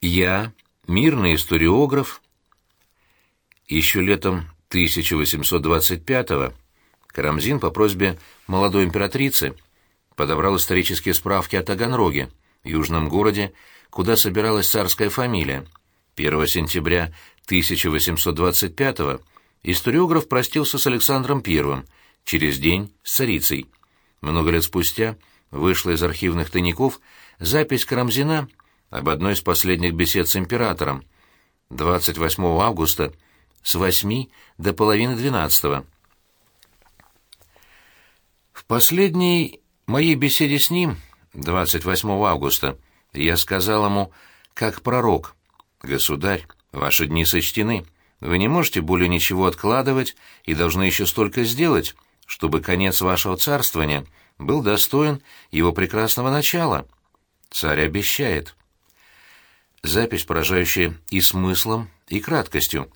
Я, мирный историограф, еще летом 1825-го Карамзин по просьбе молодой императрицы подобрал исторические справки о Таганроге, южном городе, куда собиралась царская фамилия. 1 сентября 1825-го историограф простился с Александром I, через день с царицей. Много лет спустя вышла из архивных тайников запись Карамзина об одной из последних бесед с императором 28 августа с 8 до половины 12. В последней моей беседе с ним 28 августа я сказал ему, как пророк, «Государь, ваши дни сочтены, вы не можете более ничего откладывать и должны еще столько сделать, чтобы конец вашего царствования был достоин его прекрасного начала». Царь обещает. Запись, поражающая и смыслом, и краткостью.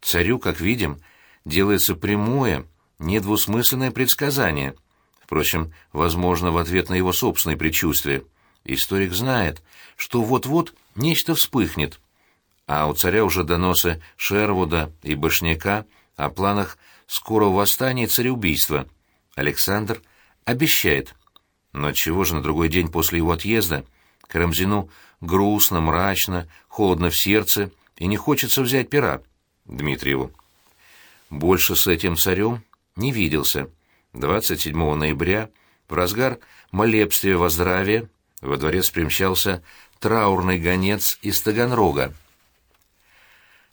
Царю, как видим, делается прямое, недвусмысленное предсказание. Впрочем, возможно, в ответ на его собственные предчувствия. Историк знает, что вот-вот нечто вспыхнет. А у царя уже доносы Шервуда и Башняка о планах скорого восстания и цареубийства. Александр обещает. Но чего же на другой день после его отъезда Карамзину грустно, мрачно, холодно в сердце, и не хочется взять пера Дмитриеву. Больше с этим царем не виделся. 27 ноября, в разгар молебствия воздравия, во дворец примчался траурный гонец из Таганрога.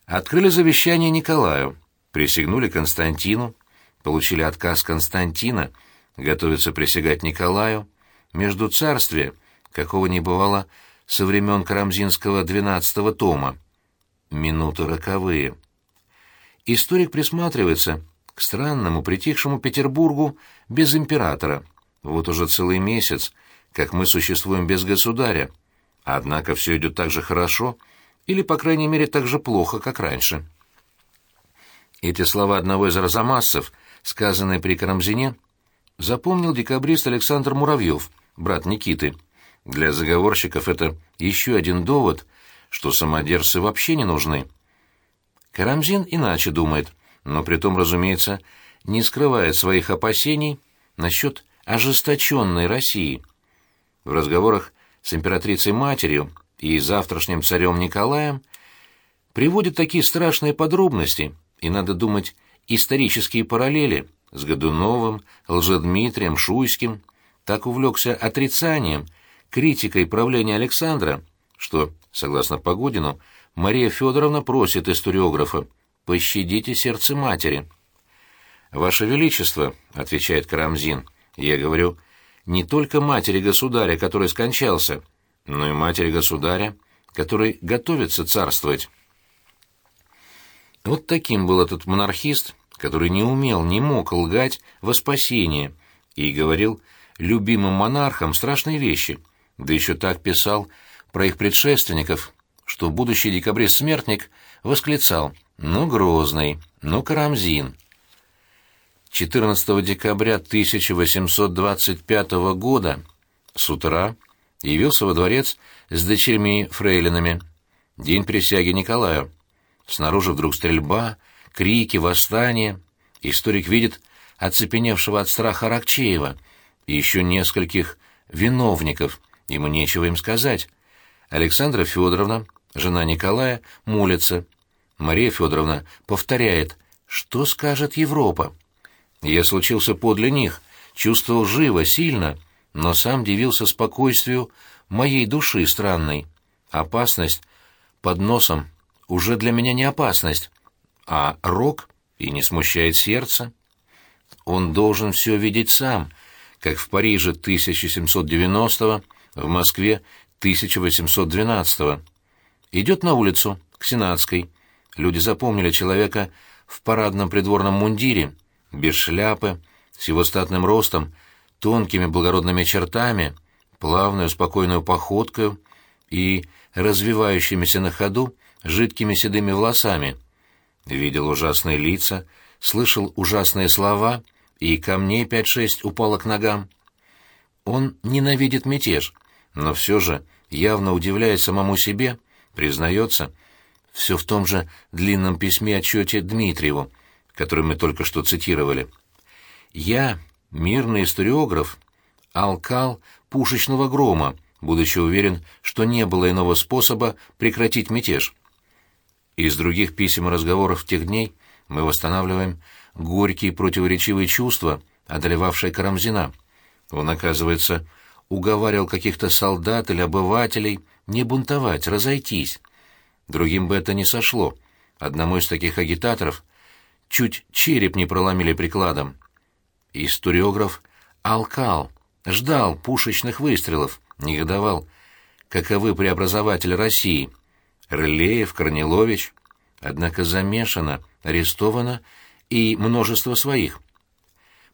Открыли завещание Николаю, присягнули Константину, получили отказ Константина, готовятся присягать Николаю, между царствия, какого не бывало со времен Карамзинского двенадцатого тома. Минуты роковые. Историк присматривается к странному притихшему Петербургу без императора. Вот уже целый месяц, как мы существуем без государя. Однако все идет так же хорошо, или, по крайней мере, так же плохо, как раньше. Эти слова одного из разомассов, сказанные при Карамзине, запомнил декабрист Александр Муравьев, брат Никиты. Для заговорщиков это еще один довод, что самодержцы вообще не нужны. Карамзин иначе думает, но при том, разумеется, не скрывает своих опасений насчет ожесточенной России. В разговорах с императрицей-матерью и завтрашним царем Николаем приводит такие страшные подробности, и, надо думать, исторические параллели с Годуновым, Лжедмитрием, Шуйским, так увлекся отрицанием – критикой правления Александра, что, согласно Погодину, Мария Федоровна просит историографа «пощадите сердце матери». «Ваше Величество», — отвечает Карамзин, — «я говорю, не только матери государя, который скончался, но и матери государя, который готовится царствовать». Вот таким был этот монархист, который не умел, не мог лгать во спасение и говорил любимым монархам страшные вещи — да еще так писал про их предшественников, что будущий декабрист-смертник восклицал «Ну, Грозный, ну, Карамзин». 14 декабря 1825 года с утра явился во дворец с дочерьми фрейлинами. День присяги Николаю. Снаружи вдруг стрельба, крики, восстание. Историк видит оцепеневшего от страха Рокчеева и еще нескольких виновников, Ему нечего им сказать. Александра Федоровна, жена Николая, молится. Мария Федоровна повторяет, что скажет Европа. Я случился подле них, чувствовал живо, сильно, но сам дивился спокойствию моей души странной. Опасность под носом уже для меня не опасность, а рок и не смущает сердце. Он должен все видеть сам, как в Париже 1790-го, в Москве 1812-го. Идет на улицу, к Сенатской. Люди запомнили человека в парадном придворном мундире, без шляпы, с его статным ростом, тонкими благородными чертами, плавную спокойную походкой и развивающимися на ходу жидкими седыми волосами. Видел ужасные лица, слышал ужасные слова, и камней пять-шесть упало к ногам. Он ненавидит мятеж — но все же, явно удивляясь самому себе, признается, все в том же длинном письме-отчете Дмитриеву, который мы только что цитировали. «Я, мирный историограф, алкал пушечного грома, будучи уверен, что не было иного способа прекратить мятеж. Из других писем и разговоров тех дней мы восстанавливаем горькие противоречивые чувства, одолевавшие Карамзина. Он, оказывается, уговаривал каких-то солдат или обывателей не бунтовать, разойтись. Другим бы это не сошло. Одному из таких агитаторов чуть череп не проломили прикладом. Историограф алкал, ждал пушечных выстрелов, негодовал. Каковы преобразователь России? Рылеев, Корнилович. Однако замешано, арестовано и множество своих.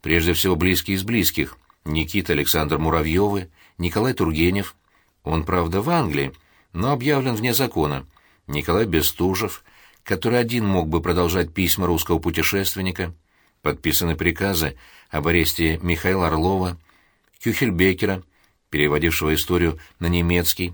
Прежде всего близкие из близких. Никита Александр Муравьевы, Николай Тургенев. Он, правда, в Англии, но объявлен вне закона. Николай Бестужев, который один мог бы продолжать письма русского путешественника. Подписаны приказы об аресте Михаила Орлова, Кюхельбекера, переводившего историю на немецкий.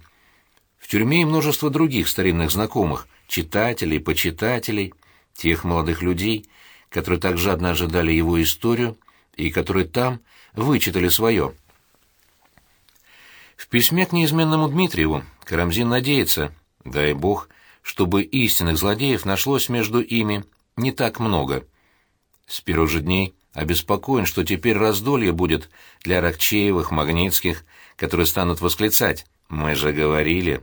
В тюрьме и множество других старинных знакомых, читателей, почитателей, тех молодых людей, которые так жадно ожидали его историю и которые там вычитали свое. В письме к неизменному Дмитриеву Карамзин надеется, дай бог, чтобы истинных злодеев нашлось между ими не так много. С первых же дней обеспокоен, что теперь раздолье будет для Рокчеевых, Магнитских, которые станут восклицать «Мы же говорили».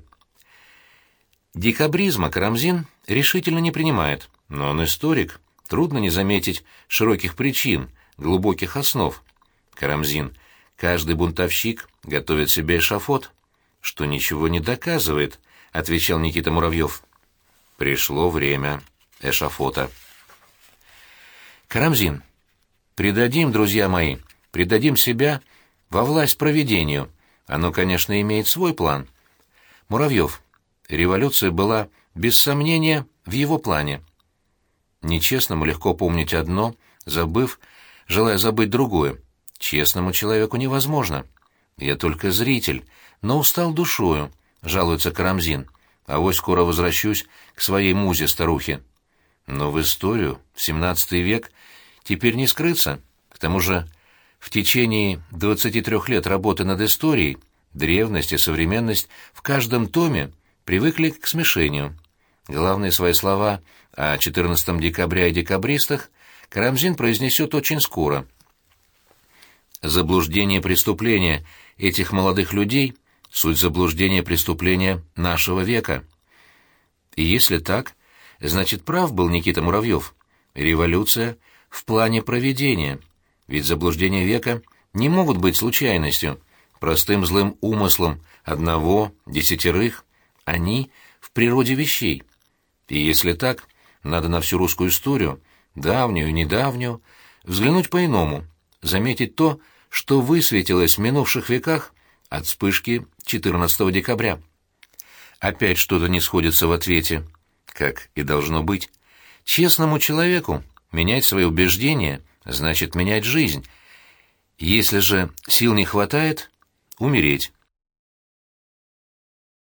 Декабризма Карамзин решительно не принимает, но он историк, трудно не заметить широких причин, глубоких основ. Карамзин, каждый бунтовщик готовит себе эшафот, что ничего не доказывает, отвечал Никита Муравьев. Пришло время эшафота. Карамзин, предадим, друзья мои, предадим себя во власть проведению. Оно, конечно, имеет свой план. Муравьев, революция была, без сомнения, в его плане. Нечестному легко помнить одно, забыв, желая забыть другое. Честному человеку невозможно. Я только зритель, но устал душою, жалуется Карамзин. А вот скоро возвращусь к своей музе-старухе. Но в историю, в XVII век, теперь не скрыться. К тому же в течение 23 лет работы над историей древность и современность в каждом томе привыкли к смешению. Главные свои слова о 14 декабря и декабристах Карамзин произнесет очень скоро. Заблуждение преступления этих молодых людей — суть заблуждения преступления нашего века. И если так, значит, прав был Никита Муравьев. Революция в плане проведения — ведь заблуждения века не могут быть случайностью, простым злым умыслом одного, десятерых. Они в природе вещей. И если так, надо на всю русскую историю, давнюю недавнюю, взглянуть по-иному, заметить то, что высветилось в минувших веках от вспышки 14 декабря. Опять что-то не сходится в ответе, как и должно быть. Честному человеку менять свои убеждения значит менять жизнь. Если же сил не хватает, умереть.